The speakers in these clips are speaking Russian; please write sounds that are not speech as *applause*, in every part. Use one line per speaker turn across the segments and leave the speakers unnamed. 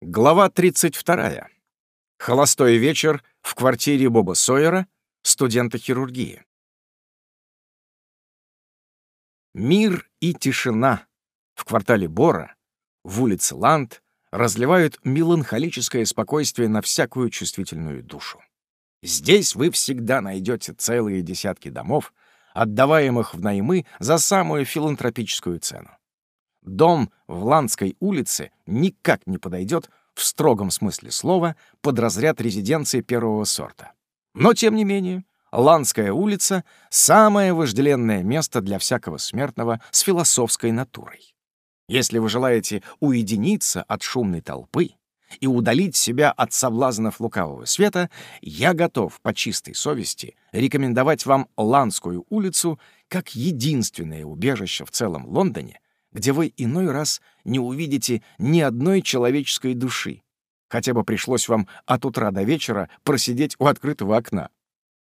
Глава 32. Холостой вечер в квартире Боба Сойера, студента хирургии. Мир и тишина в квартале Бора, в улице Ланд, разливают меланхолическое спокойствие на всякую чувствительную душу. Здесь вы всегда найдете целые десятки домов, отдаваемых в наймы за самую филантропическую цену. Дом в Ландской улице никак не подойдет в строгом смысле слова под разряд резиденции первого сорта. Но, тем не менее, Ландская улица — самое вожделенное место для всякого смертного с философской натурой. Если вы желаете уединиться от шумной толпы и удалить себя от соблазнов лукавого света, я готов по чистой совести рекомендовать вам Ландскую улицу как единственное убежище в целом Лондоне — где вы иной раз не увидите ни одной человеческой души. Хотя бы пришлось вам от утра до вечера просидеть у открытого окна.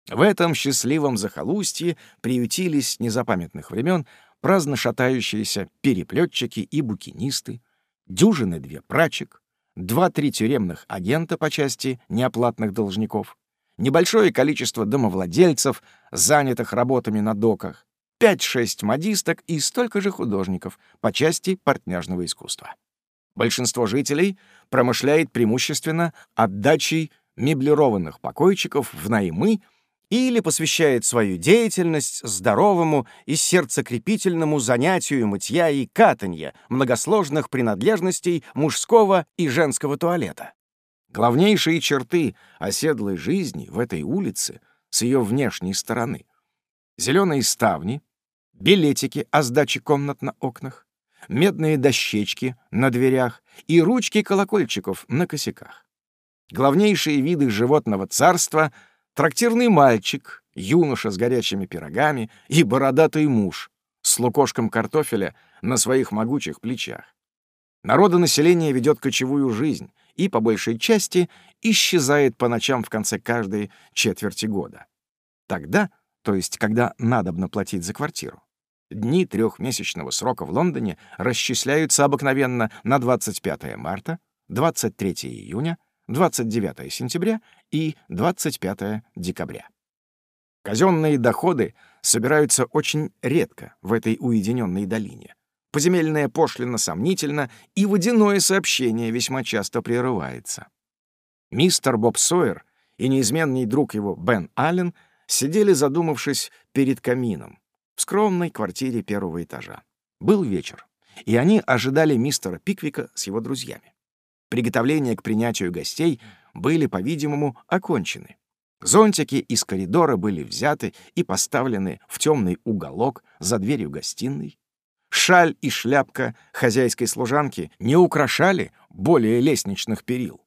В этом счастливом захолустье приютились с незапамятных времен праздно шатающиеся переплетчики и букинисты, дюжины две прачек, два-три тюремных агента по части неоплатных должников, небольшое количество домовладельцев, занятых работами на доках, 5-6 модисток и столько же художников по части портняжного искусства. Большинство жителей промышляет преимущественно отдачей меблированных покойчиков в наймы или посвящает свою деятельность здоровому и сердцекрепительному занятию мытья и катанья многосложных принадлежностей мужского и женского туалета. Главнейшие черты оседлой жизни в этой улице с ее внешней стороны — зеленые ставни, билетики о сдаче комнат на окнах, медные дощечки на дверях и ручки колокольчиков на косяках. Главнейшие виды животного царства — трактирный мальчик, юноша с горячими пирогами и бородатый муж с лукошком картофеля на своих могучих плечах. Народонаселение ведет кочевую жизнь и, по большей части, исчезает по ночам в конце каждой четверти года. Тогда, то есть когда надобно платить за квартиру, Дни трехмесячного срока в Лондоне расчисляются обыкновенно на 25 марта, 23 июня, 29 сентября и 25 декабря. Казенные доходы собираются очень редко в этой уединенной долине. Поземельная пошлина сомнительна, и водяное сообщение весьма часто прерывается. Мистер Боб Сойер и неизменный друг его Бен Аллен сидели, задумавшись, перед камином, в скромной квартире первого этажа. Был вечер, и они ожидали мистера Пиквика с его друзьями. Приготовления к принятию гостей были, по-видимому, окончены. Зонтики из коридора были взяты и поставлены в темный уголок за дверью гостиной. Шаль и шляпка хозяйской служанки не украшали более лестничных перил.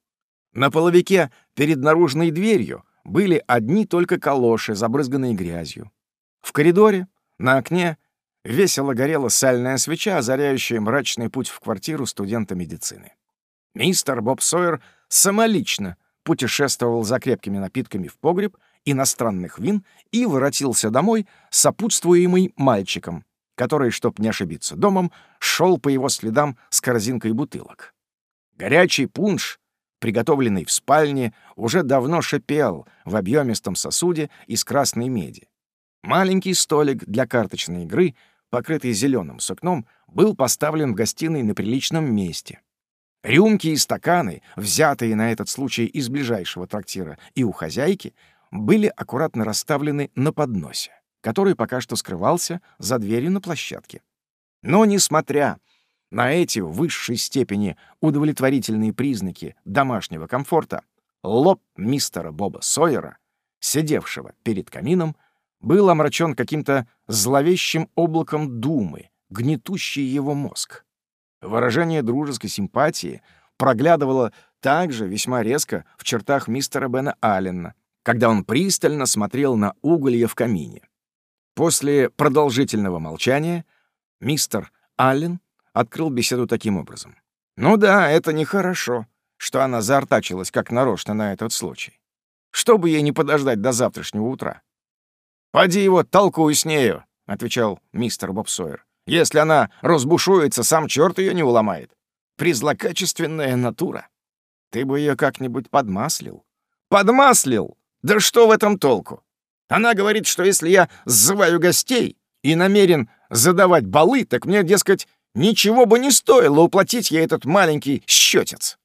На половике перед наружной дверью были одни только калоши, забрызганные грязью. В коридоре на окне весело горела сальная свеча, озаряющая мрачный путь в квартиру студента медицины. Мистер Боб Сойер самолично путешествовал за крепкими напитками в погреб иностранных вин и воротился домой, сопутствуемый мальчиком, который, чтоб не ошибиться домом, шел по его следам с корзинкой бутылок. Горячий пунш, приготовленный в спальне, уже давно шипел в объемистом сосуде из красной меди. Маленький столик для карточной игры, покрытый зеленым сукном, был поставлен в гостиной на приличном месте. Рюмки и стаканы, взятые на этот случай из ближайшего трактира и у хозяйки, были аккуратно расставлены на подносе, который пока что скрывался за дверью на площадке. Но, несмотря на эти в высшей степени удовлетворительные признаки домашнего комфорта, лоб мистера Боба Сойера, сидевшего перед камином, был омрачен каким-то зловещим облаком думы, гнетущий его мозг. Выражение дружеской симпатии проглядывало также весьма резко в чертах мистера Бена Аллена, когда он пристально смотрел на уголья в камине. После продолжительного молчания мистер Аллен открыл беседу таким образом. «Ну да, это нехорошо, что она заортачилась как нарочно на этот случай. Чтобы ей не подождать до завтрашнего утра. «Поди его, толкуй с нею», — отвечал мистер Бобсойер. «Если она разбушуется, сам черт ее не уломает. Призлокачественная натура». Ты бы ее как-нибудь подмаслил. Подмаслил? Да что в этом толку? Она говорит, что если я сзываю гостей и намерен задавать балы, так мне, дескать, ничего бы не стоило уплатить ей этот маленький счетец.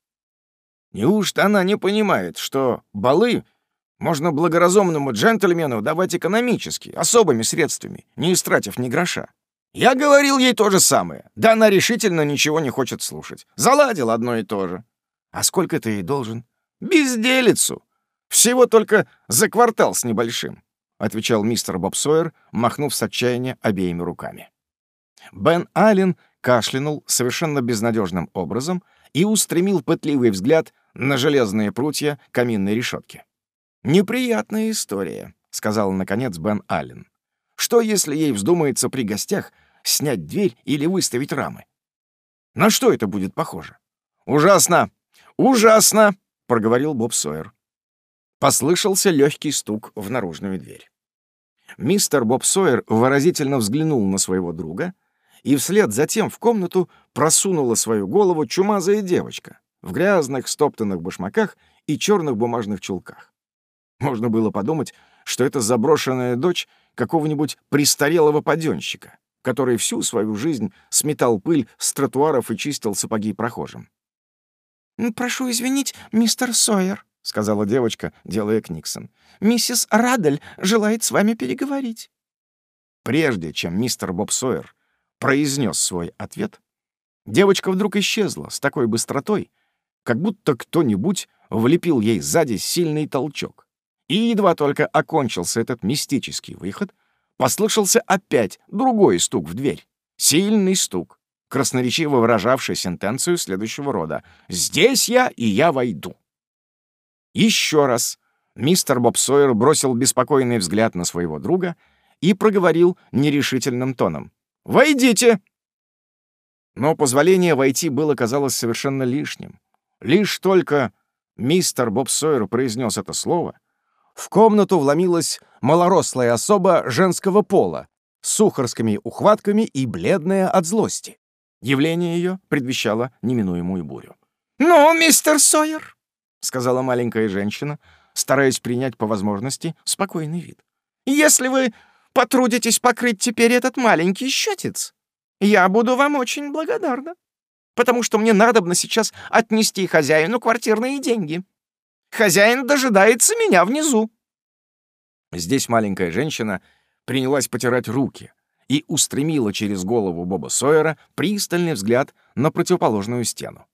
Неужто она не понимает, что балы можно благоразумному джентльмену давать экономически, особыми средствами, не истратив ни гроша? Я говорил ей то же самое, да она решительно ничего не хочет слушать. Заладил одно и то же. А сколько ты ей должен? Безделицу. Всего только за квартал с небольшим, отвечал мистер Боб Сойер, махнув с отчаяния обеими руками. Бен Аллен кашлянул совершенно безнадежным образом и устремил пытливый взгляд на железные прутья каминной решетки. «Неприятная история», — сказал, наконец, Бен Аллен. «Что, если ей вздумается при гостях снять дверь или выставить рамы? На что это будет похоже?» «Ужасно! Ужасно!» — проговорил Боб Сойер. Послышался легкий стук в наружную дверь. Мистер Боб Сойер выразительно взглянул на своего друга, и вслед за тем в комнату просунула свою голову чумазая девочка в грязных стоптанных башмаках и черных бумажных чулках. Можно было подумать, что это заброшенная дочь какого-нибудь престарелого паденщика, который всю свою жизнь сметал пыль с тротуаров и чистил сапоги прохожим.
«Прошу извинить, мистер Сойер», — сказала девочка, делая книксон. «Миссис Радель желает с вами переговорить».
Прежде чем мистер Боб Сойер произнес свой ответ, девочка вдруг исчезла с такой быстротой, как будто кто-нибудь влепил ей сзади сильный толчок. И едва только окончился этот мистический выход, послышался опять другой стук в дверь. Сильный стук, красноречиво выражавший сентенцию следующего рода «Здесь я, и я войду». Еще раз мистер Боб Сойер бросил беспокойный взгляд на своего друга и проговорил нерешительным тоном. «Войдите!» Но позволение войти было, казалось, совершенно лишним. Лишь только мистер Боб Сойер произнес это слово, в комнату вломилась малорослая особа женского пола с сухарскими ухватками и бледная от злости. Явление ее предвещало неминуемую бурю.
«Ну, мистер Сойер!»
— сказала маленькая женщина, стараясь принять по возможности спокойный вид.
«Если вы потрудитесь покрыть теперь этот маленький счетец, я буду вам очень благодарна, потому что мне надобно сейчас отнести хозяину квартирные деньги. Хозяин дожидается меня внизу».
Здесь маленькая женщина принялась потирать руки и устремила через голову Боба Сойера пристальный взгляд на противоположную стену.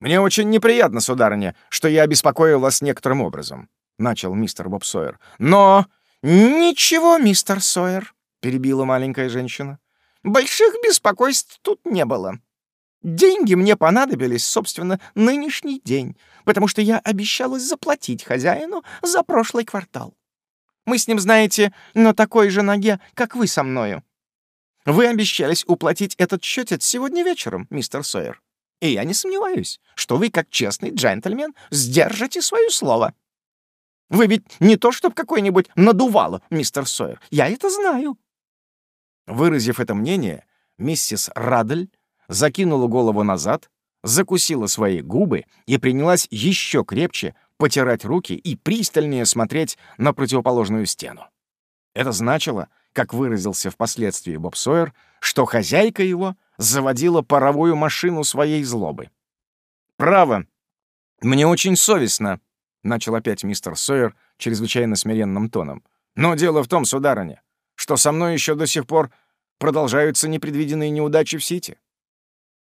«Мне очень неприятно, сударыня, что я обеспокоил вас некоторым образом», — начал мистер Боб Сойер. «Но...»
«Ничего, мистер Сойер», — перебила маленькая женщина. «Больших беспокойств тут не было. Деньги мне понадобились, собственно, нынешний день, потому что я обещалась заплатить хозяину за прошлый квартал. Мы с ним, знаете, на такой же ноге, как вы со мною. Вы обещались уплатить этот счетец сегодня вечером, мистер Сойер. И я не сомневаюсь, что вы, как честный джентльмен, сдержите свое слово. Вы ведь не то, чтоб какой-нибудь надувало, мистер Сойер. Я это знаю».
Выразив это мнение, миссис Радль закинула голову назад, закусила свои губы и принялась еще крепче потирать руки и пристальнее смотреть на противоположную стену. Это значило, как выразился впоследствии Боб Сойер, что хозяйка его заводила паровую машину своей злобы. «Право, мне очень совестно», — начал опять мистер Сойер чрезвычайно смиренным тоном. «Но дело в том, сударыня, что со мной еще до сих пор продолжаются непредвиденные неудачи в Сити.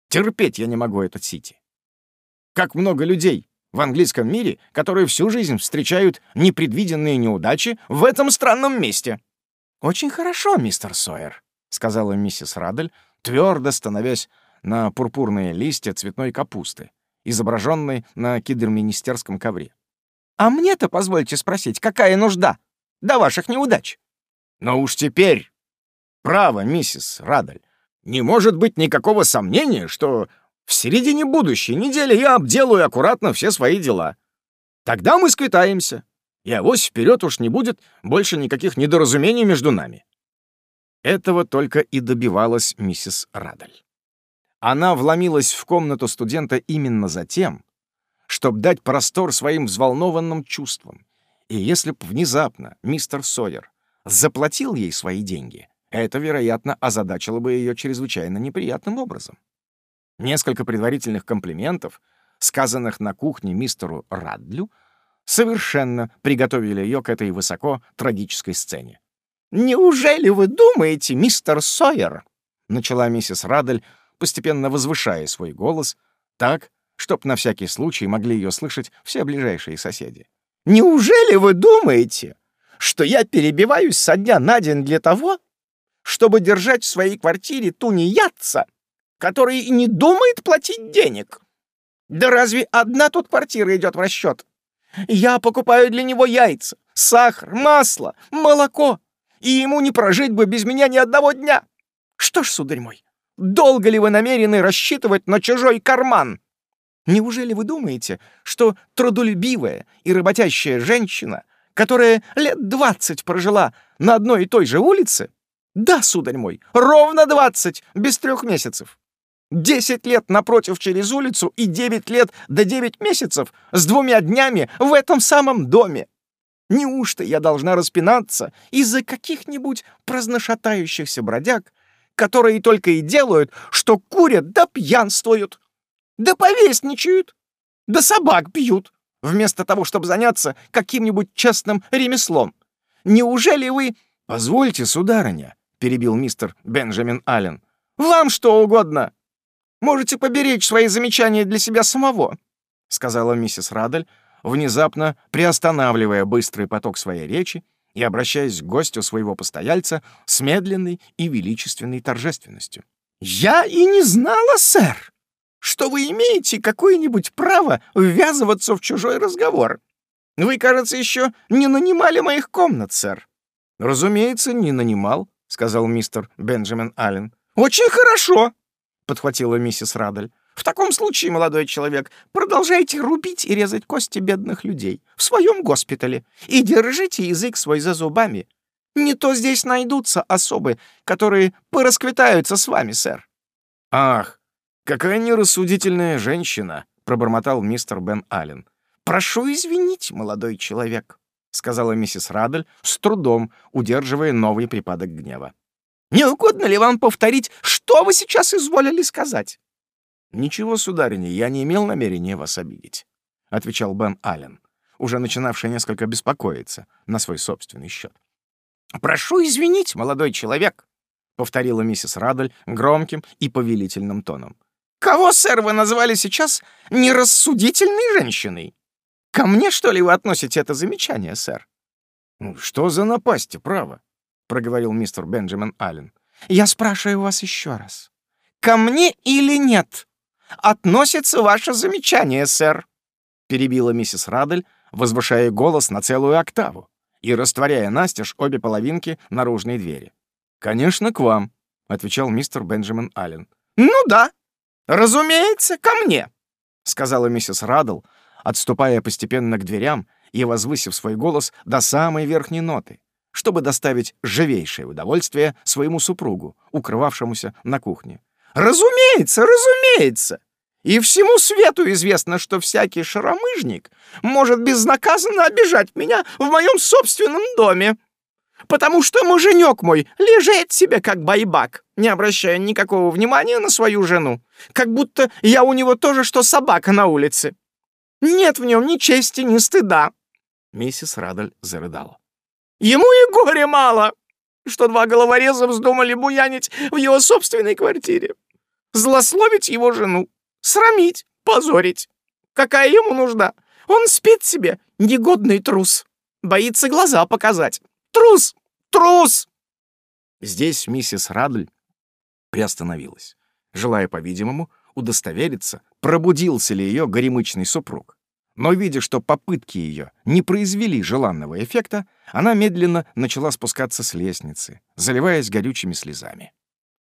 Терпеть я не могу этот Сити. Как много людей в английском мире, которые всю жизнь встречают непредвиденные неудачи в этом странном месте». «Очень хорошо, мистер Сойер», — сказала миссис Радель, твердо становясь на пурпурные листья цветной капусты, изображенной на кидерминистерском ковре.
«А мне-то, позвольте спросить, какая нужда до ваших неудач?»
«Но уж теперь, право, миссис Радель, не может быть никакого сомнения, что в середине будущей недели я обделаю аккуратно все свои дела. Тогда мы сквитаемся, и авось вперед уж не будет больше никаких недоразумений между нами. Этого только и добивалась миссис Радаль. Она вломилась в комнату студента именно за тем, чтобы дать простор своим взволнованным чувствам. И если б внезапно мистер Сойер заплатил ей свои деньги, это, вероятно, озадачило бы ее чрезвычайно неприятным образом. Несколько предварительных комплиментов, сказанных на кухне мистеру Раддлю, совершенно приготовили ее к этой высоко трагической сцене.
«Неужели вы думаете, мистер Сойер?» — начала миссис Раддель, постепенно возвышая свой голос, так, чтоб на всякий случай могли ее слышать все ближайшие соседи. «Неужели вы думаете, что я перебиваюсь со дня на день для того, чтобы держать в своей квартире тунеядца, который и не думает платить денег? Да разве одна тут квартира идет в расчет? Я покупаю для него яйца, сахар, масло, молоко, и ему не прожить бы без меня ни одного дня. Что ж, сударь мой, долго ли вы намерены рассчитывать на чужой карман? Неужели вы думаете, что трудолюбивая и работящая женщина, которая лет двадцать прожила на одной и той же улице, да, сударь мой, ровно двадцать, без трех месяцев, десять лет напротив через улицу и девять лет до девять месяцев с двумя днями в этом самом доме. Неужто я должна распинаться из-за каких-нибудь праздношатающихся бродяг, которые только и делают, что курят да пьянствуют, да повесничают, да собак бьют, вместо того, чтобы заняться каким-нибудь честным ремеслом? Неужели вы...
— Позвольте, сударыня, — перебил мистер Бенджамин Аллен.
— Вам что угодно. Можете поберечь свои замечания для себя самого, — сказала миссис Радель,
внезапно приостанавливая быстрый поток своей речи и обращаясь к гостю своего постояльца с медленной и величественной торжественностью.
«Я и не знала, сэр, что вы имеете какое-нибудь право ввязываться в чужой разговор. Вы, кажется, еще не нанимали моих комнат, сэр».
«Разумеется, не нанимал», — сказал мистер Бенджамин Аллен.
«Очень хорошо», — подхватила миссис Радель. В таком случае, молодой человек, продолжайте рубить и резать кости бедных людей в своем госпитале и держите язык свой за зубами. Не то здесь найдутся особы, которые порасквитаются с вами, сэр».
«Ах, какая нерассудительная женщина!» — пробормотал мистер Бен Аллен.
«Прошу извинить, молодой человек», — сказала миссис Радель,
с трудом удерживая новый припадок гнева.
«Не угодно ли вам повторить, что вы сейчас изволили сказать?»
«Ничего, сударыня, я не имел намерения вас обидеть», — отвечал Бен Аллен, уже начинавший несколько беспокоиться на свой собственный счет.
«Прошу извинить, молодой человек», — повторила миссис Радоль громким и повелительным тоном. «Кого, сэр, вы назвали сейчас нерассудительной женщиной? Ко мне, что ли, вы относите это замечание, сэр?»
«Ну, «Что за напасть, право?» — проговорил мистер Бенджамин Аллен.
«Я спрашиваю вас еще раз. Ко мне или нет?» относится ваше замечание, сэр», — перебила миссис Радель, возвышая голос на целую октаву и растворяя настежь обе половинки наружной двери.
«Конечно, к вам», — отвечал мистер Бенджамин Аллен.
«Ну да, разумеется, ко мне», — сказала миссис Радл, отступая постепенно к дверям и возвысив свой голос до самой верхней ноты, чтобы доставить живейшее удовольствие своему супругу, укрывавшемуся на кухне. Разумеется, разумеется. И всему свету известно, что всякий шаромыжник может безнаказанно обижать меня в моем собственном доме. Потому что муженек мой лежит себе как байбак, не обращая никакого внимания на свою жену, как будто я у него тоже, что собака на улице. Нет в нем ни чести, ни стыда.
Миссис Радаль зарыдала.
Ему и горе мало, что два головореза вздумали буянить в его собственной квартире злословить его жену, срамить, позорить. Какая ему нужда? Он спит себе, негодный трус. Боится глаза показать. Трус! Трус!»
Здесь миссис Радль приостановилась, желая, по-видимому, удостовериться, пробудился ли ее горемычный супруг. Но, видя, что попытки ее не произвели желанного эффекта, она медленно начала спускаться с лестницы, заливаясь горючими слезами.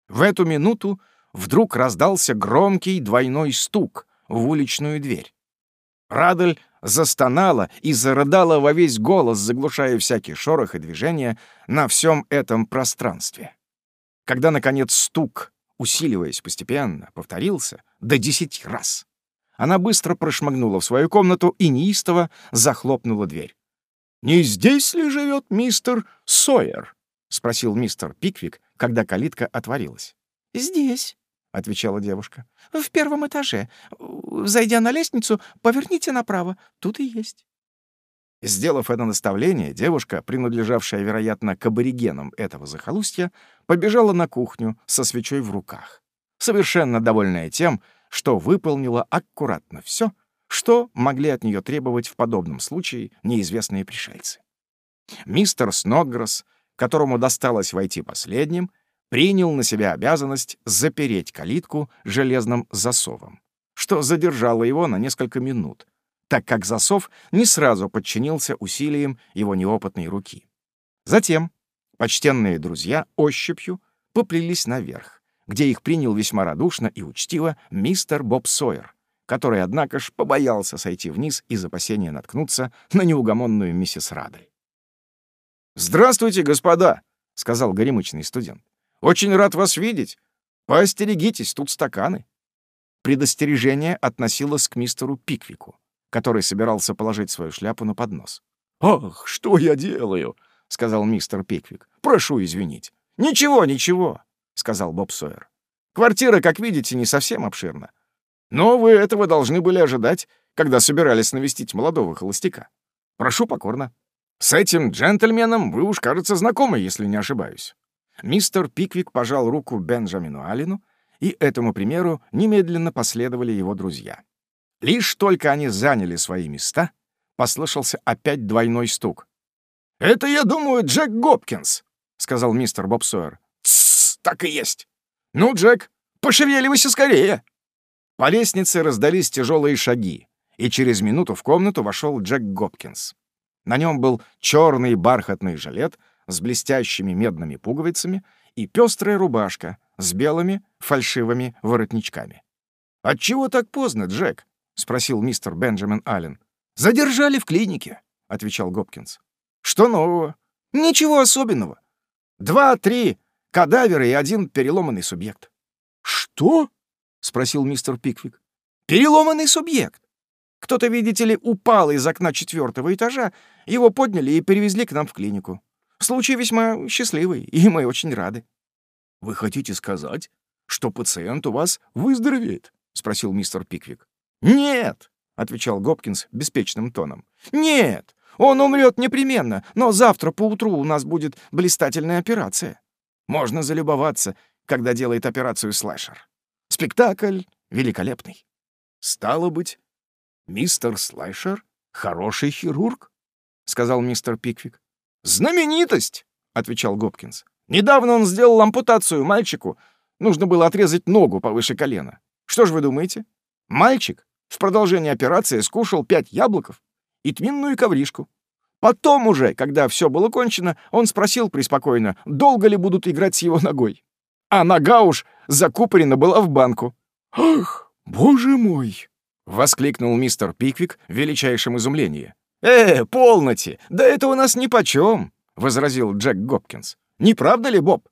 В эту минуту вдруг раздался громкий двойной стук в уличную дверь. Радель застонала и зарыдала во весь голос, заглушая всякий шорох и движение на всем этом пространстве. Когда, наконец, стук, усиливаясь постепенно, повторился до десяти раз, она быстро прошмыгнула в свою комнату и неистово захлопнула дверь. «Не здесь ли живет мистер Сойер?» — спросил мистер Пиквик, когда калитка отворилась.
«Здесь», — отвечала девушка. «В первом этаже. Зайдя на лестницу, поверните направо. Тут и есть».
Сделав это наставление, девушка, принадлежавшая, вероятно, к аборигенам этого захолустья, побежала на кухню со свечой в руках, совершенно довольная тем, что выполнила аккуратно все, что могли от нее требовать в подобном случае неизвестные пришельцы. Мистер Снотгресс, которому досталось войти последним, принял на себя обязанность запереть калитку железным засовом, что задержало его на несколько минут, так как засов не сразу подчинился усилиям его неопытной руки. Затем почтенные друзья ощупью поплелись наверх, где их принял весьма радушно и учтиво мистер Боб Сойер, который, однако ж, побоялся сойти вниз из опасения наткнуться на неугомонную миссис Радль. «Здравствуйте, господа!» — сказал горемычный студент. «Очень рад вас видеть. Поостерегитесь, тут стаканы». Предостережение относилось к мистеру Пиквику который собирался положить свою шляпу на поднос. «Ах, что я делаю?» — сказал мистер Пиквик. «Прошу извинить». «Ничего, ничего», — сказал Боб Сойер. «Квартира, как видите, не совсем обширна. Но вы этого должны были ожидать, когда собирались навестить молодого холостяка. Прошу покорно. С этим джентльменом вы уж, кажется, знакомы, если не ошибаюсь». Мистер Пиквик пожал руку Бенджамину Алину, и этому примеру немедленно последовали его друзья. Лишь только они заняли свои места, послышался опять двойной стук. «Это, я думаю, Джек Гопкинс», — сказал мистер Боб. «Тссс, так и есть. Ну, Джек, пошевеливайся скорее». По лестнице раздались тяжелые шаги, и через минуту в комнату вошел Джек Гопкинс. На нем был черный бархатный жилет с блестящими медными пуговицами и пестрая рубашка с белыми фальшивыми воротничками. «Отчего так поздно, Джек?» — спросил мистер Бенджамин Аллен. «Задержали в клинике», — отвечал Гопкинс. «Что нового?» «Ничего особенного. Два-три кадавера и один переломанный субъект». «Что?» — спросил мистер Пиквик. «Переломанный субъект. Кто-то, видите ли, упал из окна четвертого этажа, его подняли и перевезли к нам в клинику. Случай весьма счастливый, и мы очень рады». «Вы хотите сказать, что пациент у вас выздоровеет?» — спросил мистер Пиквик. «Нет», — отвечал Гопкинс беспечным тоном. «Нет, он умрет непременно, но завтра поутру у нас будет блистательная операция. Можно залюбоваться, когда делает операцию слэшер. Спектакль великолепный». «Стало быть, мистер Слэшер — хороший хирург?» — сказал мистер Пиквик. «Знаменитость!» — отвечал Гопкинс. «Недавно он сделал ампутацию мальчику. Нужно было отрезать ногу повыше колена. Что же вы думаете? Мальчик в продолжение операции скушал пять яблоков и тминную ковришку. Потом уже, когда все было кончено, он спросил преспокойно, долго ли будут играть с его ногой. А нога уж закупорена была в банку. «Ах, боже мой!» — воскликнул мистер Пиквик в величайшем изумлении. «Э, полноте! Да это у нас нипочем!» — возразил Джек Гопкинс. «Не правда ли, Боб?»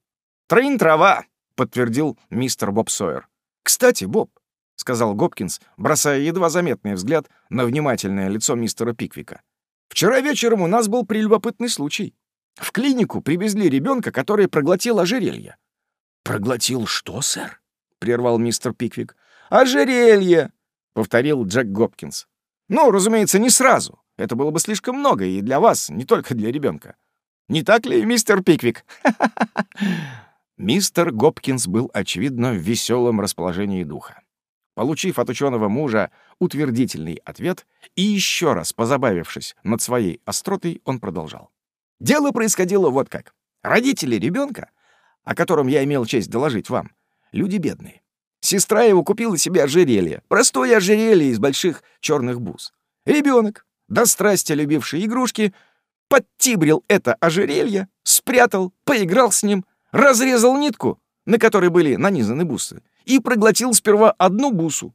«Трын трава!» — подтвердил мистер Боб Сойер. «Кстати, Боб, — сказал Гопкинс, бросая едва заметный взгляд на внимательное лицо мистера Пиквика. «Вчера вечером у нас был прелюбопытный случай. В клинику привезли ребенка, который проглотил ожерелье». «Проглотил что, сэр?» — прервал мистер Пиквик. «Ожерелье!» — повторил Джек Гопкинс. «Ну, разумеется, не сразу. Это было бы слишком много и для вас, не только для ребенка. Не так ли, мистер Пиквик?» *laughs* Мистер Гопкинс был, очевидно, в веселом расположении духа. Получив от ученого мужа утвердительный ответ и еще раз позабавившись над своей остротой, он продолжал. Дело происходило вот как. Родители ребенка, о котором я имел честь доложить вам, люди бедные. Сестра его купила себе ожерелье, простое ожерелье из больших черных бус. Ребенок, до страсти любивший игрушки, подтибрил это ожерелье, спрятал, поиграл с ним, разрезал нитку, на которой были нанизаны бусы, и проглотил сперва одну бусу.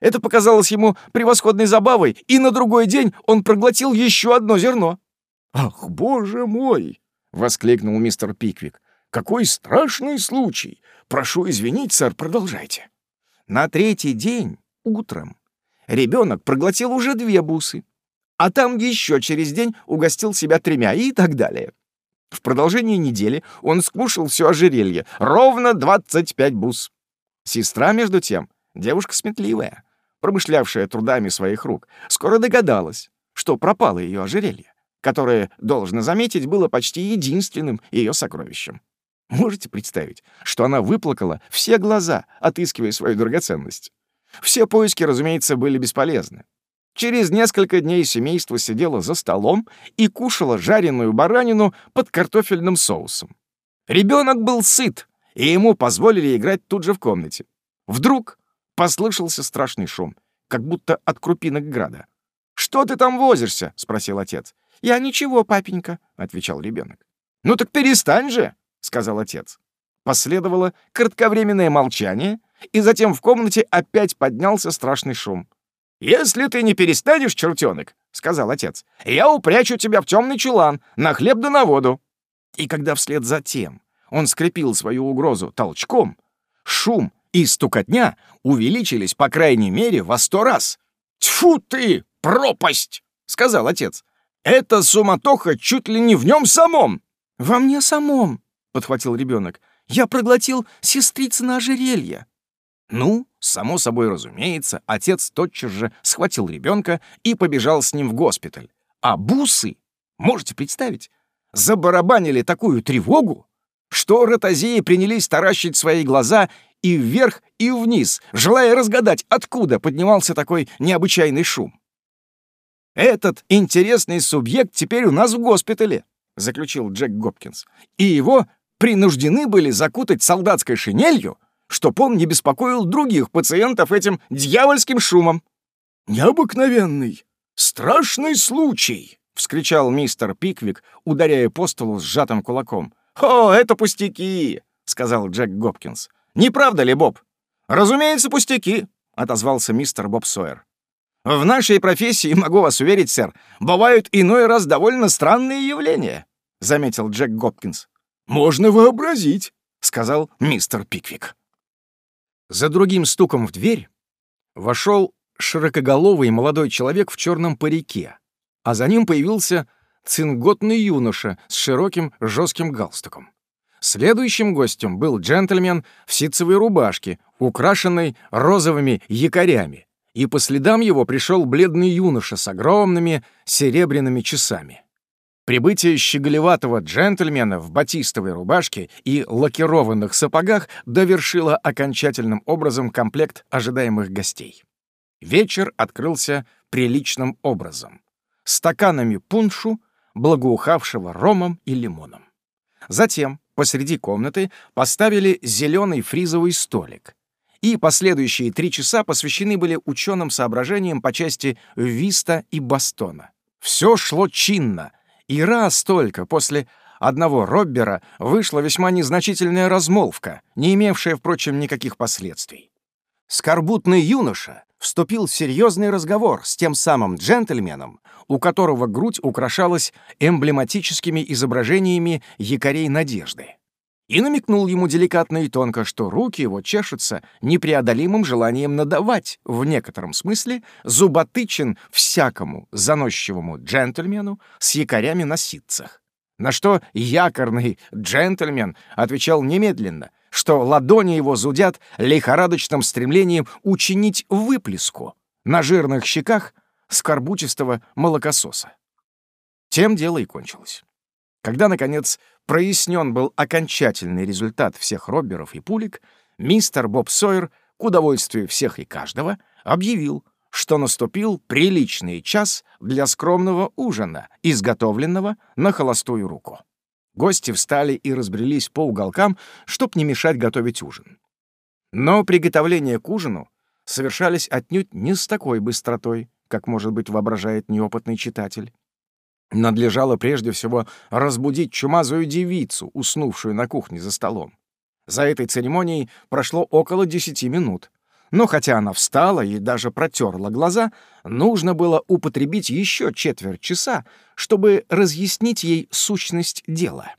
Это показалось ему превосходной забавой, и на другой день он проглотил еще одно зерно. «Ах, боже мой!» — воскликнул мистер Пиквик. «Какой страшный случай! Прошу извинить, сэр, продолжайте». На третий день, утром,
ребенок проглотил уже две бусы, а там еще через день угостил себя тремя и так далее. В продолжении недели он скушал все ожерелье, ровно 25 бус. Сестра, между тем, девушка сметливая, промышлявшая трудами своих рук, скоро догадалась, что пропало ее ожерелье, которое, должно заметить, было почти единственным ее сокровищем. Можете представить, что она выплакала все глаза, отыскивая свою драгоценность? Все поиски, разумеется, были бесполезны. Через несколько дней семейство сидело за столом и кушало жареную баранину под картофельным соусом. Ребенок был сыт, и ему позволили играть тут же в комнате. Вдруг послышался страшный шум, как будто от крупинок града. «Что ты там возишься?» — спросил отец. «Я ничего, папенька», — отвечал ребенок. «Ну так перестань же», — сказал отец. Последовало кратковременное молчание, и затем в комнате опять поднялся страшный шум. «Если ты не перестанешь, чертенок, — сказал отец, — я упрячу тебя в темный чулан, на хлеб да на воду». И когда вслед за тем он скрепил свою угрозу толчком, шум и стукотня увеличились, по крайней мере, во сто раз. «Тьфу ты, пропасть!» — сказал отец. «Это суматоха чуть ли не в нем самом!»
«Во мне самом!» — подхватил ребенок. «Я проглотил сестрицына ожерелье».
Ну, само собой разумеется, отец тотчас же схватил ребенка и побежал с ним в госпиталь. А бусы, можете представить, забарабанили такую тревогу, что ротозеи принялись таращить свои глаза и вверх, и вниз, желая разгадать, откуда поднимался такой необычайный шум. «Этот интересный субъект теперь у нас в госпитале», — заключил Джек Гопкинс, «и его принуждены были закутать солдатской шинелью, чтоб он не беспокоил других пациентов этим дьявольским шумом.
«Необыкновенный, страшный случай!»
— вскричал мистер Пиквик, ударяя по столу сжатым кулаком. «О, это пустяки!» — сказал Джек Гопкинс. «Не правда ли, Боб?» «Разумеется, пустяки!» — отозвался мистер Боб Сойер. «В нашей профессии, могу вас уверить, сэр, бывают иной раз довольно странные явления», — заметил Джек Гопкинс.
«Можно вообразить», —
сказал мистер Пиквик. За другим стуком в дверь вошел широкоголовый молодой человек в черном парике, а за ним появился цинготный юноша с широким жестким галстуком. Следующим гостем был джентльмен в ситцевой рубашке, украшенной розовыми якорями, и по следам его пришел бледный юноша с огромными серебряными часами. Прибытие щеголеватого джентльмена в батистовой рубашке и лакированных сапогах довершило окончательным образом комплект ожидаемых гостей. Вечер открылся приличным образом. Стаканами пуншу, благоухавшего ромом и лимоном. Затем посреди комнаты поставили зеленый фризовый столик. И последующие три часа посвящены были ученым соображениям по части виста и бастона. Все шло чинно — и раз только после одного Роббера вышла весьма незначительная размолвка, не имевшая, впрочем, никаких последствий. Скорбутный юноша вступил в серьезный разговор с тем самым джентльменом, у которого грудь украшалась эмблематическими изображениями якорей надежды и намекнул ему деликатно и тонко, что руки его чешутся непреодолимым желанием надавать, в некотором смысле, зуботычен всякому заносчивому джентльмену с якорями на ситцах. На что якорный джентльмен отвечал немедленно, что ладони его зудят лихорадочным стремлением учинить выплеску на жирных щеках скорбучистого молокососа. Тем дело и кончилось. Когда, наконец, прояснен был окончательный результат всех робберов и пулек, мистер Боб Сойер, к удовольствию всех и каждого, объявил, что наступил приличный час для скромного ужина, изготовленного на холостую руку. Гости встали и разбрелись по уголкам, чтоб не мешать готовить ужин. Но приготовления к ужину совершались отнюдь не с такой быстротой, как, может быть, воображает неопытный читатель. Надлежало прежде всего разбудить чумазую девицу, уснувшую на кухне за столом. За этой церемонией прошло около десяти минут. Но хотя она встала и даже протерла глаза, нужно было употребить еще четверть часа, чтобы разъяснить ей сущность дела.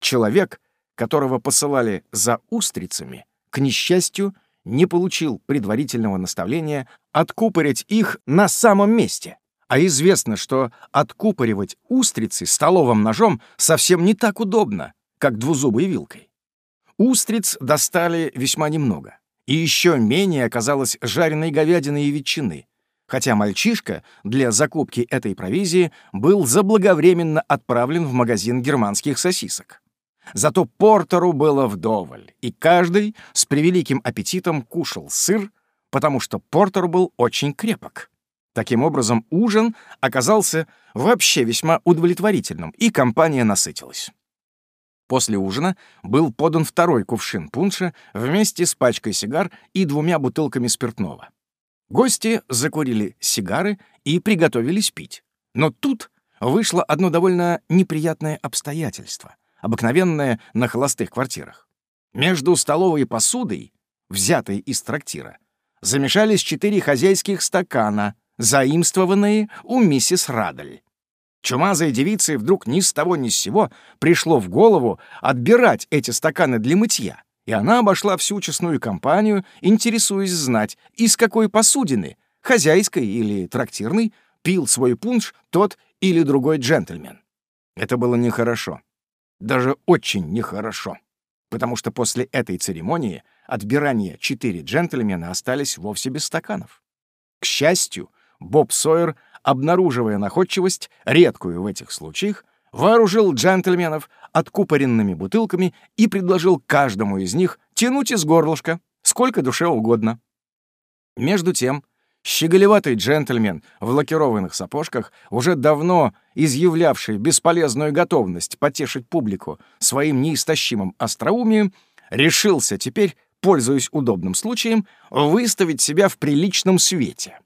Человек, которого посылали за устрицами, к несчастью, не получил предварительного наставления откупорить их на самом месте. А известно, что откупоривать устрицы столовым ножом совсем не так удобно, как двузубой вилкой. Устриц достали весьма немного. И еще менее оказалось жареной говядины и ветчины, хотя мальчишка для закупки этой провизии был заблаговременно отправлен в магазин германских сосисок. Зато Портеру было вдоволь, и каждый с превеликим аппетитом кушал сыр, потому что Портер был очень крепок. Таким образом, ужин оказался вообще весьма удовлетворительным, и компания насытилась. После ужина был подан второй кувшин пунша вместе с пачкой сигар и двумя бутылками спиртного. Гости закурили сигары и приготовились пить. Но тут вышло одно довольно неприятное обстоятельство, обыкновенное на холостых квартирах. Между столовой посудой, взятой из трактира, замешались четыре хозяйских стакана, заимствованные у миссис Радаль. Чумазой девице вдруг ни с того ни с сего пришло в голову отбирать эти стаканы для мытья, и она обошла всю честную компанию, интересуясь знать, из какой посудины, хозяйской или трактирной, пил свой пунш тот или другой джентльмен. Это было нехорошо. Даже очень нехорошо. Потому что после этой церемонии отбирания четыре джентльмена остались вовсе без стаканов. К счастью, Боб Сойер, обнаруживая находчивость, редкую в этих случаях, вооружил джентльменов откупоренными бутылками и предложил каждому из них тянуть из горлышка, сколько душе угодно. Между тем, щеголеватый джентльмен в лакированных сапожках, уже давно изъявлявший бесполезную готовность потешить публику своим неистощимым остроумием, решился теперь, пользуясь удобным случаем, выставить себя в приличном свете.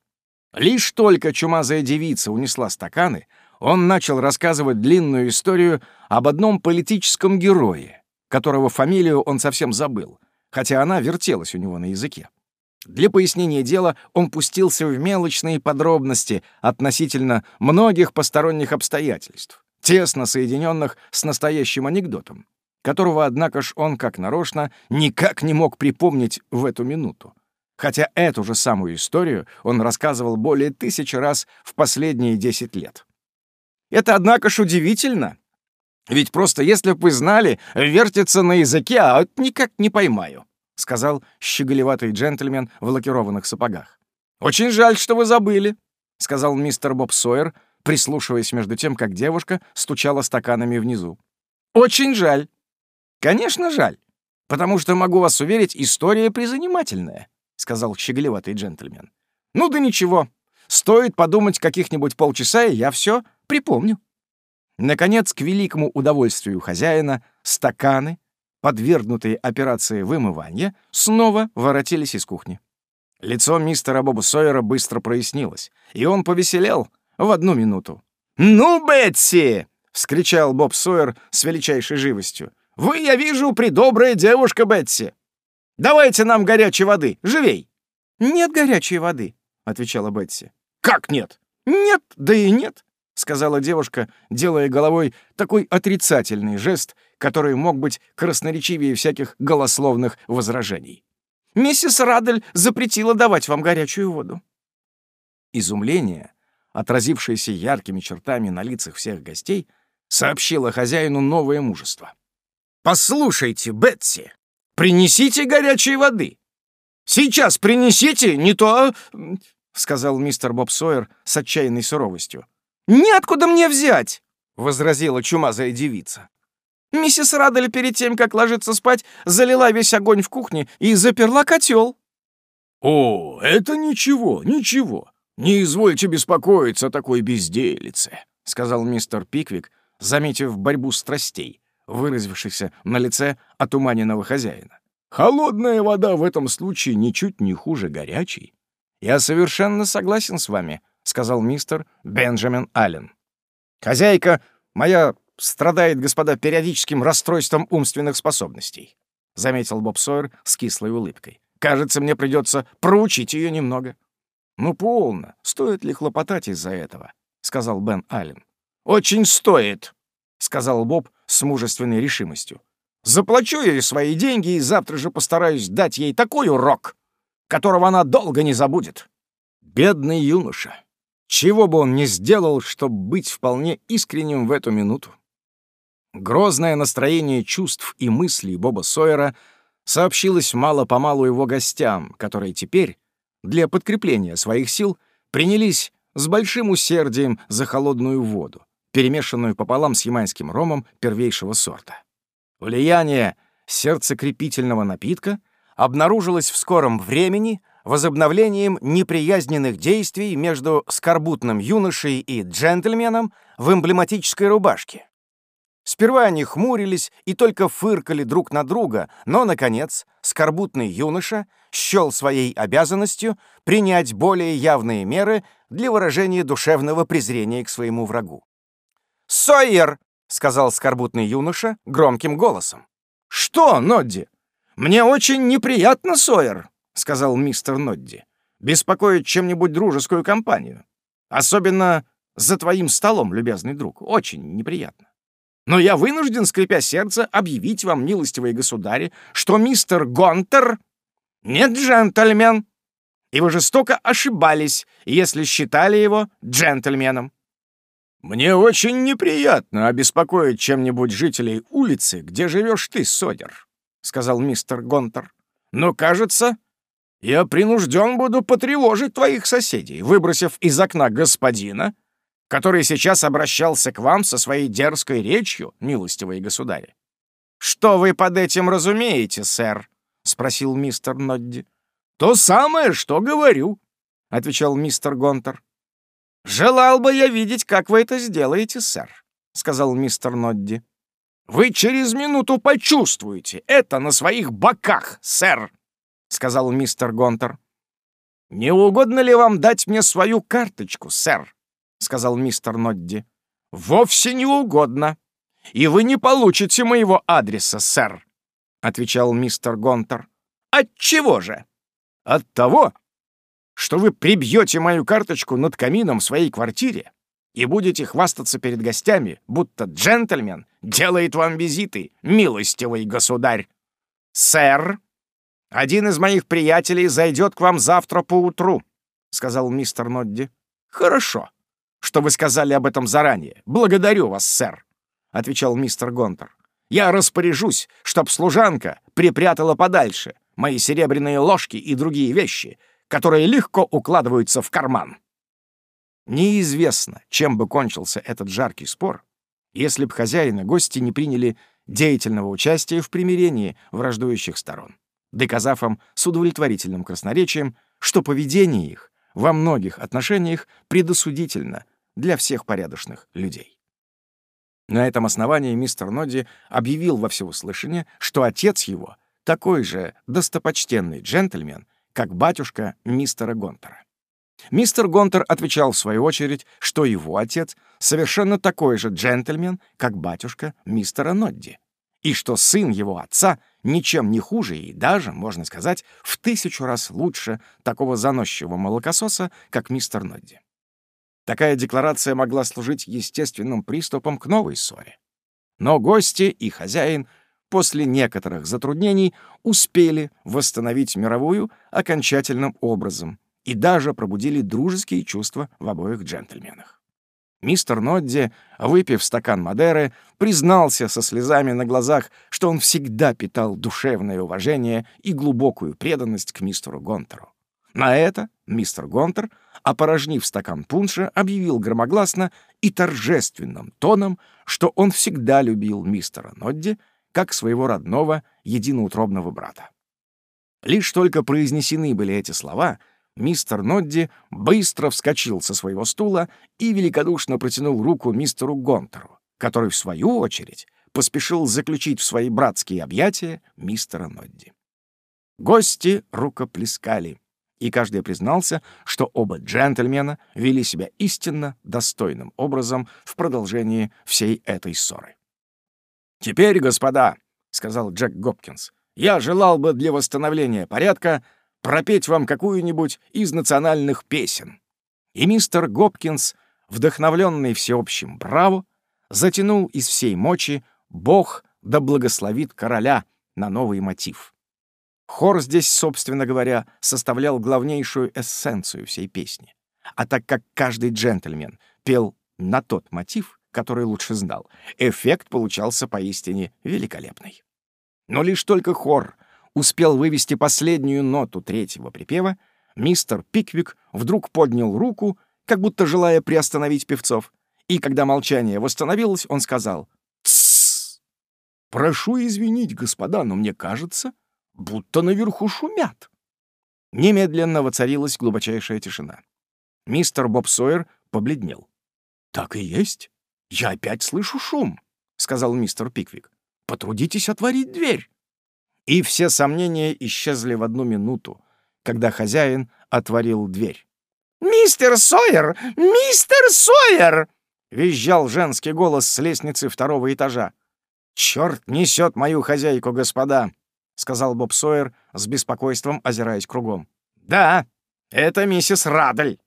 Лишь только чумазая девица унесла стаканы, он начал рассказывать длинную историю об одном политическом герое, которого фамилию он совсем забыл, хотя она вертелась у него на языке. Для пояснения дела он пустился в мелочные подробности относительно многих посторонних обстоятельств, тесно соединенных с настоящим анекдотом, которого, однако ж, он, как нарочно, никак не мог припомнить в эту минуту. Хотя эту же самую историю он рассказывал более тысячи раз в последние десять лет. Это, однако ж, удивительно. Ведь просто если бы знали, вертится на языке, а вот никак не поймаю», — сказал щеголеватый джентльмен в лакированных сапогах. «Очень жаль, что вы забыли», — сказал мистер Боб Сойер, прислушиваясь между тем, как девушка стучала стаканами внизу. «Очень жаль. Конечно, жаль, потому что, могу вас уверить, история призанимательная», — сказал щеголеватый джентльмен. «Ну да ничего, стоит подумать каких-нибудь полчаса, и я все Припомню. Наконец, к великому удовольствию хозяина, стаканы, подвергнутые операции вымывания, снова воротились из кухни. Лицо мистера Боба Сойера быстро прояснилось, и он повеселел в одну минуту. «Ну, Бетси!» — вскричал Боб Сойер с величайшей живостью. «Вы, я вижу, придобрая девушка, Бетси! Давайте нам горячей воды, живей!» «Нет горячей воды», — отвечала Бетси. «Как нет?» «Нет, да и нет. — сказала девушка, делая головой такой отрицательный жест, который мог быть красноречивее всяких голословных возражений. «Миссис Радель запретила давать вам горячую воду». Изумление, отразившееся яркими чертами на лицах всех гостей, сообщило хозяину новое мужество. «Послушайте, Бетси, принесите горячей воды. Сейчас принесите, не то...» — сказал мистер Боб Сойер с отчаянной суровостью. «Неоткуда мне взять!» — возразила чумазая девица. Миссис Радель перед тем, как ложиться спать, залила весь огонь в кухне и заперла котел.
«О, это ничего, ничего. Не извольте беспокоиться о такой безделице», — сказал мистер Пиквик, заметив борьбу страстей, выразившихся на лице отуманенного хозяина. «Холодная вода в этом случае ничуть не хуже горячей».
«Я совершенно согласен с вами», сказал мистер Бенджамин Аллен. «Хозяйка моя страдает, господа, периодическим расстройством умственных способностей», — заметил Боб Сойер с кислой улыбкой. «Кажется, мне придется проучить ее немного». «Ну, полно. Стоит ли хлопотать из-за этого?» — сказал Бен Аллен. «Очень стоит», — сказал Боб с мужественной решимостью. «Заплачу ей свои деньги и завтра же постараюсь дать ей такой урок,
которого она долго не забудет. Бедный юноша. Чего бы он ни сделал, чтобы быть вполне искренним в эту минуту. Грозное настроение чувств и мыслей Боба Сойера сообщилось мало-помалу его гостям, которые теперь, для подкрепления своих сил, принялись с большим усердием за холодную воду, перемешанную пополам с ямайским ромом первейшего сорта. Влияние сердцекрепительного напитка обнаружилось в скором времени возобновлением неприязненных действий между скорбутным юношей и джентльменом в эмблематической рубашке. Сперва они хмурились и только фыркали друг на друга, но, наконец, скорбутный юноша счел своей обязанностью принять более явные меры для выражения душевного презрения к своему врагу. «Сойер!» — сказал скорбутный юноша громким голосом. «Что, Нодди? Мне очень неприятно, Сойер!» — сказал мистер Нодди. «Беспокоить чем-нибудь дружескую компанию. Особенно за твоим столом, любезный друг. Очень неприятно. Но я вынужден, скрипя сердце, объявить вам, милостивые государи, что мистер Гонтер не джентльмен, и вы жестоко ошибались, если считали его джентльменом. «Мне очень неприятно обеспокоить чем-нибудь жителей улицы, где живешь ты, Содер», — сказал мистер Гонтер. «Но, кажется, я принужден буду потревожить твоих соседей, выбросив из окна господина, который сейчас обращался к вам со своей дерзкой речью, милостивые государи». «Что вы под этим разумеете, сэр?» — спросил мистер Нодди. «То самое, что говорю», — отвечал мистер Гонтер. «Желал бы я видеть, как вы это сделаете, сэр», — сказал мистер Нодди. «Вы через минуту почувствуете это на своих боках, сэр», — сказал мистер Гонтер. «Не угодно ли вам дать мне свою карточку, сэр?» — сказал мистер Нодди. «Вовсе не угодно. И вы не получите моего адреса, сэр», — отвечал мистер Гонтер. «Отчего же?» «От того, что вы прибьете мою карточку над камином в своей квартире и будете хвастаться перед гостями, будто джентльмен делает вам визиты, милостивый государь. «Сэр, один из моих приятелей зайдет к вам завтра поутру», — сказал мистер Нодди. «Хорошо, что вы сказали об этом заранее. Благодарю вас, сэр», — отвечал мистер Гонтер. «Я распоряжусь, чтоб служанка припрятала подальше мои серебряные ложки и другие вещи, которые легко укладываются в карман. Неизвестно, чем бы кончился этот жаркий спор, если б хозяин и гости не приняли деятельного участия в примирении враждующих сторон, доказав им с удовлетворительным красноречием, что поведение их во многих отношениях предосудительно для всех порядочных людей. На этом основании мистер Нодди объявил во всеуслышание, что отец его — такой же достопочтенный джентльмен, как батюшка мистера Гонтера. Мистер Гонтер отвечал в свою очередь, что его отец совершенно такой же джентльмен, как батюшка мистера Нодди, и что сын его отца ничем не хуже и даже, можно сказать, в тысячу раз лучше такого заносчивого молокососа, как мистер Нодди. Такая декларация могла служить естественным приступом к новой ссоре. Но гости и хозяин после некоторых затруднений успели восстановить мировую окончательным образом и даже пробудили дружеские чувства в обоих джентльменах. Мистер Нодди, выпив стакан Мадеры, признался со слезами на глазах, что он всегда питал душевное уважение и глубокую преданность к мистеру Гонтеру. На это мистер Гонтер, опорожнив стакан пунша, объявил громогласно и торжественным тоном, что он всегда любил мистера Нодди как своего родного, единоутробного брата. Лишь только произнесены были эти слова, мистер Нодди быстро вскочил со своего стула и великодушно протянул руку мистеру Гонтеру, который, в свою очередь, поспешил заключить в свои братские объятия мистера Нодди. Гости рукоплескали, и каждый признался, что оба джентльмена вели себя истинно достойным образом в продолжении всей этой ссоры. «Теперь, господа», — сказал Джек Гопкинс, «я желал бы для восстановления порядка пропеть вам какую-нибудь из национальных песен». И мистер Гопкинс, вдохновленный всеобщим браво, затянул из всей мочи «Бог да благословит короля» на новый мотив.
Хор здесь, собственно говоря, составлял главнейшую эссенцию всей песни. А так как каждый джентльмен пел на тот мотив, который лучше знал, эффект получался поистине великолепный. Но лишь только хор успел вывести последнюю ноту третьего припева, мистер Пиквик вдруг поднял руку, как будто желая приостановить певцов, и когда молчание восстановилось, он сказал «Тссс! Прошу извинить, господа, но мне кажется, будто наверху шумят». Немедленно воцарилась глубочайшая тишина. Мистер Боб Сойер побледнел. «Так и есть. Я опять слышу шум», — сказал мистер Пиквик. «Потрудитесь отворить дверь». И все сомнения исчезли в одну минуту, когда хозяин отворил дверь.
«Мистер Сойер! Мистер Сойер!»
— визжал женский голос с лестницы второго этажа. «Черт несет мою хозяйку, господа!» — сказал Боб Сойер с беспокойством, озираясь кругом. «Да, это миссис Радль».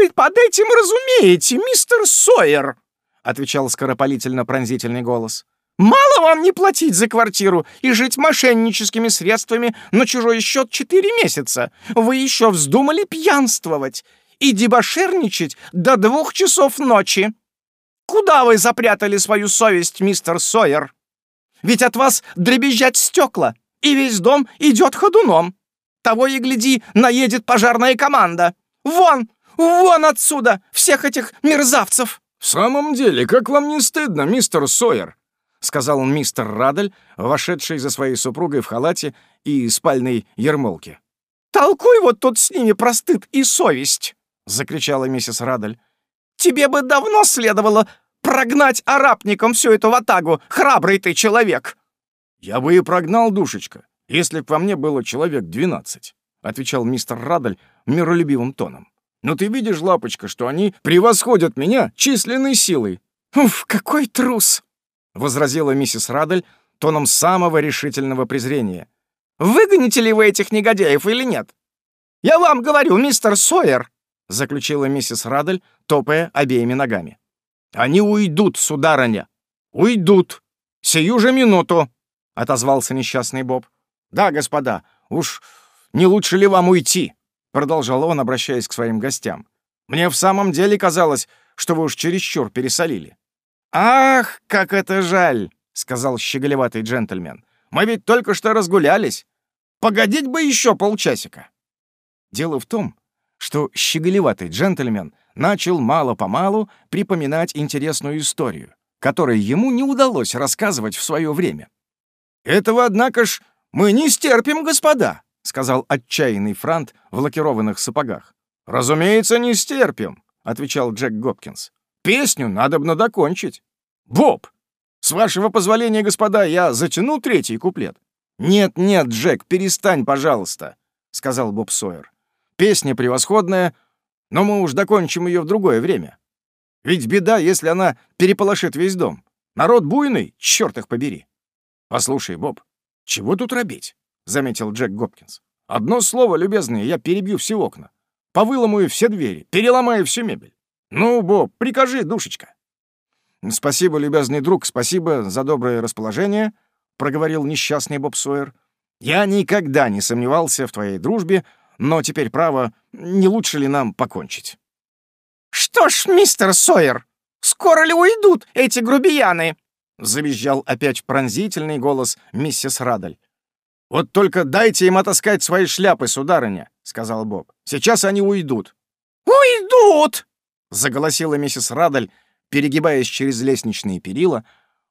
«Что вы под этим разумеете, мистер Сойер?» — отвечал скоропалительно пронзительный голос. «Мало вам не платить за квартиру и жить мошенническими средствами на чужой счет четыре месяца. Вы еще вздумали пьянствовать и дебоширничать до двух часов ночи. Куда вы запрятали свою совесть, мистер Сойер? Ведь от вас дребезжат стекла, и весь дом идет ходуном. Того и гляди, наедет пожарная команда. Вон, вон отсюда, всех этих мерзавцев!»
«В самом деле, как вам не стыдно, мистер Сойер?» — сказал мистер Радль, вошедший за своей супругой в халате и спальной ермолке.
«Толкуй вот тут с ними про стыд и совесть!» — закричала миссис Радль. «Тебе бы давно следовало прогнать арабником всю эту ватагу, храбрый ты человек!»
«Я бы и прогнал, душечка, если б во мне было человек двенадцать», — отвечал мистер Радль миролюбивым тоном. «Но ты видишь, лапочка, что они превосходят меня численной силой».
«Уф, какой трус!»
— возразила миссис Радль тоном самого решительного презрения.
«Выгоните ли вы этих негодяев или нет? Я вам говорю, мистер Сойер!» — заключила миссис Радль, топая обеими ногами.
«Они уйдут, сударыня! Уйдут! Сию же минуту!» — отозвался несчастный Боб. «Да, господа, уж не лучше ли вам уйти?» — продолжал он, обращаясь к своим гостям. «Мне в самом деле казалось, что вы уж чересчур пересолили». «Ах, как это жаль!» — сказал щеголеватый джентльмен. «Мы ведь только что разгулялись. Погодить бы еще полчасика». Дело в том, что щеголеватый джентльмен начал мало-помалу припоминать интересную историю, которую ему не удалось рассказывать в свое время. «Этого, однако ж, мы не стерпим, господа», — сказал отчаянный франт в лакированных сапогах. «Разумеется, не стерпим», — отвечал Джек Гопкинс. Песню надо бы докончить. Боб, с вашего позволения, господа, я затяну третий куплет. Нет-нет, Джек, перестань, пожалуйста, сказал Боб Сойер. Песня превосходная, но мы уж докончим ее в другое время. Ведь беда, если она переполошит весь дом. Народ буйный, черт их побери. Послушай, Боб, чего тут робить? Заметил Джек Гопкинс. Одно слово, любезные, я перебью все окна. Повыломаю все двери, переломаю всю мебель. «Ну, Боб, прикажи, душечка». «Спасибо, любезный друг, спасибо за доброе расположение», — проговорил несчастный Боб Сойер. «Я никогда не сомневался в твоей дружбе, но теперь, право, не лучше ли нам покончить?»
«Что ж, мистер Сойер, скоро ли уйдут эти грубияны?»
— завизжал опять пронзительный голос миссис Радаль. «Вот только дайте им отаскать свои шляпы, сударыня», — сказал Боб. «Сейчас они уйдут».
«Уйдут!»
— заголосила миссис Радаль, перегибаясь через лестничные перила,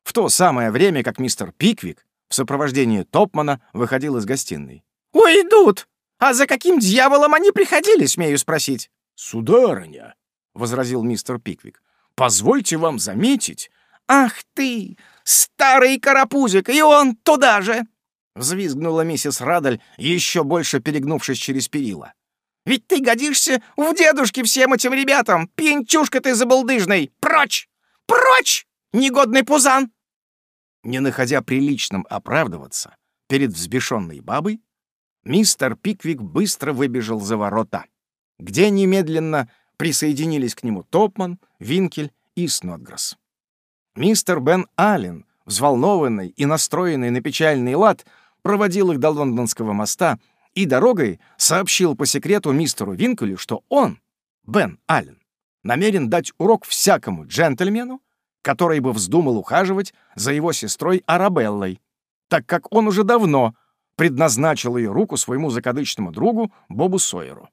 в то самое время, как мистер Пиквик в сопровождении Топмана выходил из гостиной.
«Уйдут! А за каким дьяволом они приходили, смею спросить?»
«Сударыня», — возразил мистер Пиквик, — «позвольте вам заметить...»
«Ах ты, старый карапузик, и он туда же!» — взвизгнула миссис Радаль, еще больше перегнувшись через перила. Ведь ты годишься в дедушке всем этим ребятам! Пьянчушка ты забалдыжный! Прочь! Прочь! Негодный пузан!»
Не находя приличным оправдываться перед взбешенной бабой, мистер Пиквик быстро выбежал за ворота, где немедленно присоединились к нему Топман, Винкель и Снотгресс. Мистер Бен Аллен, взволнованный и настроенный на печальный лад, проводил их до лондонского моста и дорогой сообщил по секрету мистеру Винкелю, что он, Бен Аллен, намерен дать урок всякому джентльмену, который бы вздумал ухаживать за его сестрой Арабеллой, так как он уже давно предназначил ее руку своему закадычному другу Бобу Сойеру.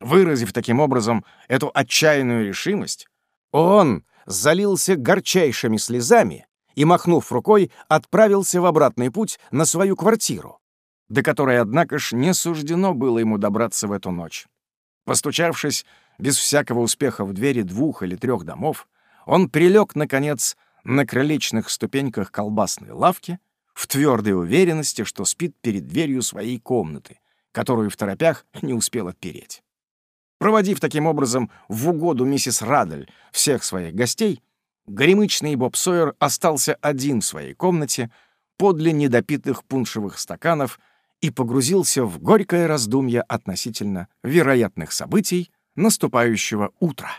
Выразив таким образом эту отчаянную решимость, он залился горчайшими слезами и, махнув рукой, отправился в обратный путь на свою квартиру, до которой, однако ж, не суждено было ему добраться в эту ночь. Постучавшись без всякого успеха в двери двух или трех домов, он прилег, наконец, на крылечных ступеньках колбасной лавки в твердой уверенности, что спит перед дверью своей комнаты, которую в торопях не успел отпереть. Проводив таким образом в угоду миссис Радль всех своих гостей, горемычный Боб Сойер остался один в своей комнате подле недопитых пуншевых стаканов и погрузился в горькое раздумье относительно вероятных событий наступающего утра.